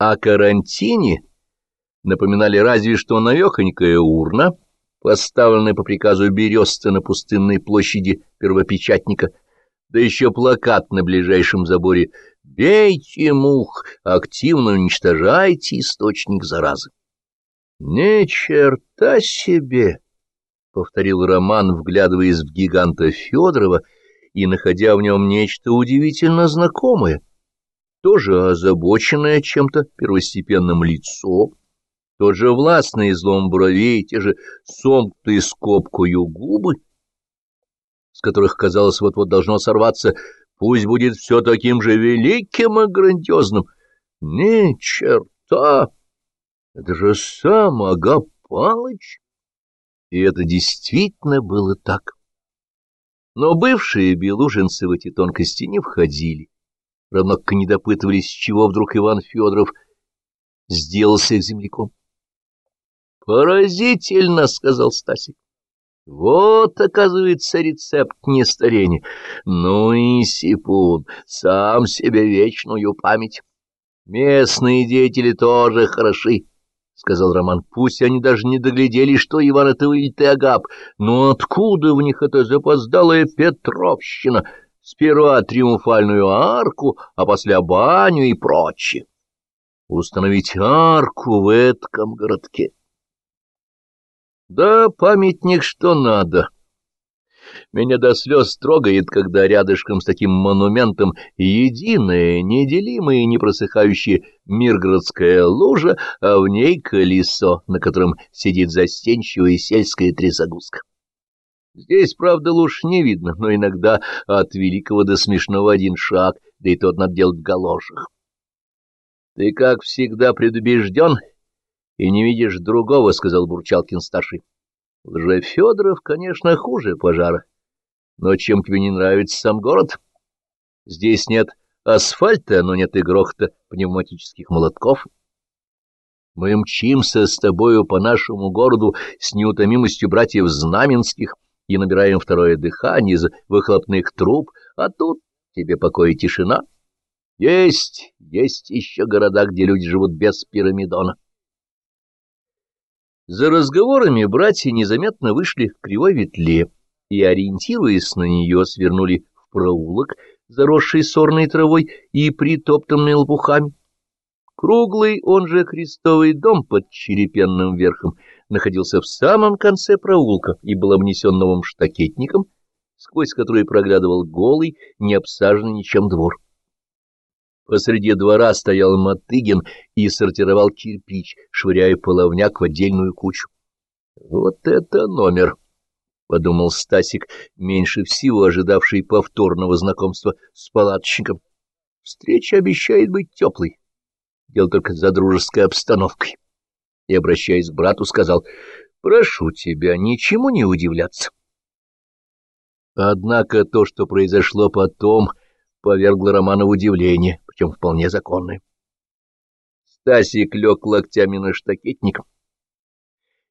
О карантине напоминали разве что навехонькая урна, поставленная по приказу Бересты на пустынной площади первопечатника, да еще плакат на ближайшем заборе «Бейте мух, активно уничтожайте источник заразы». «Не черта себе!» — повторил Роман, вглядываясь в гиганта Федорова и находя в нем нечто удивительно знакомое, тоже озабоченное чем-то первостепенным лицо, тот же властный излом бровей, те же сомкнутые скобкою губы, с которых, казалось, вот-вот должно сорваться «пусть будет все таким же великим и грандиозным». Не черта! Это же сам Ага Палыч! И это действительно было так. Но бывшие белужинцы в эти тонкости не входили, равно как не допытывались, чего вдруг Иван Федоров сделался земляком. «Поразительно!» — сказал Стасик. «Вот, оказывается, рецепт нестарения. Ну и сипун, сам себе вечную память. Местные деятели тоже хороши». — сказал Роман. — Пусть они даже не доглядели, что Иван это вылитый агап, но откуда в них эта запоздалая Петровщина? Сперва триумфальную арку, а после баню и прочее. Установить арку в этом городке. Да, памятник что надо. Меня до слез трогает, когда рядышком с таким монументом единая, неделимая и непросыхающая миргородская лужа, а в ней колесо, на котором сидит застенчивая сельская трясогузка. Здесь, правда, луж не видно, но иногда от великого до смешного один шаг, да и тот надо делать в галошах. Ты, как всегда, предубежден и не видишь другого, — сказал Бурчалкин-старший. Лжефедоров, конечно, хуже пожара. Но чем тебе не нравится сам город? Здесь нет асфальта, но нет и грохота пневматических молотков. Мы мчимся с тобою по нашему городу с неутомимостью братьев Знаменских и набираем второе дыхание из выхлопных труб, а тут тебе покой и тишина. Есть, есть еще города, где люди живут без пирамидона. За разговорами братья незаметно вышли к кривой ветле и, ориентируясь на нее, свернули в проулок, заросший сорной травой и притоптанный лопухами. Круглый, он же крестовый дом под черепенным верхом, находился в самом конце проулка и был обнесен новым штакетником, сквозь который проглядывал голый, не обсаженный ничем двор. Посреди двора стоял Мотыгин и сортировал кирпич, швыряя половняк в отдельную кучу. «Вот это номер!» — подумал Стасик, меньше всего ожидавший повторного знакомства с палаточником. «Встреча обещает быть теплой. Дело только за дружеской обстановкой». И, обращаясь к брату, сказал, «Прошу тебя, ничему не удивляться». Однако то, что произошло потом, повергло Романа в удивление причем вполне законные. Стасик лег локтями на штакетник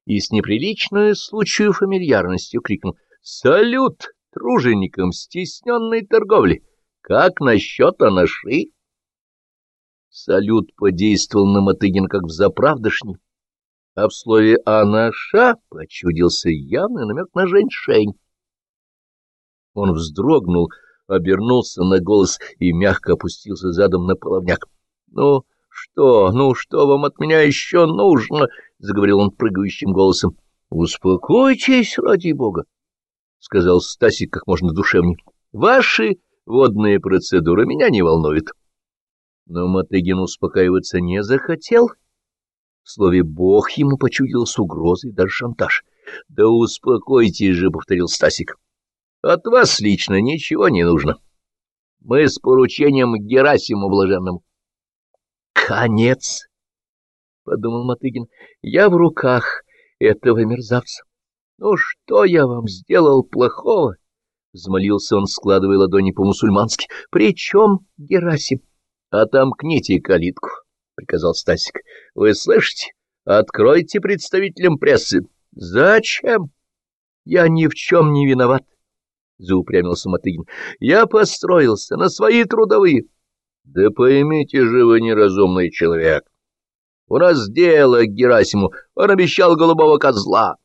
и с неприличной случаю фамильярностью крикнул «Салют труженикам стесненной торговли! Как насчет анаши?» Салют подействовал на Мотыгин как в заправдошний, а в слове «анаша» почудился явный намек на женьшень. Он вздрогнул, — обернулся на голос и мягко опустился задом на половняк. — Ну что, ну что вам от меня еще нужно? — заговорил он прыгающим голосом. — Успокойтесь, ради бога, — сказал Стасик как можно душевнее. — Ваши водные процедуры меня не волнуют. Но Мотыгин успокаиваться не захотел. В слове «бог» ему почудилась угроза и даже шантаж. — Да успокойтесь же, — повторил Стасик. От вас лично ничего не нужно. Мы с поручением Герасиму Блаженному. — Конец, — подумал Мотыгин, — я в руках этого мерзавца. Ну, что я вам сделал плохого? — взмолился он, складывая ладони по-мусульмански. — Причем Герасим? — Отомкните калитку, — приказал Стасик. — Вы слышите? Откройте представителям прессы. — Зачем? Я ни в чем не виноват. —— заупрямился Мотыгин. — Я построился на свои трудовые. — Да поймите же вы, неразумный человек, У нас дело к Герасиму, он обещал голубого козла.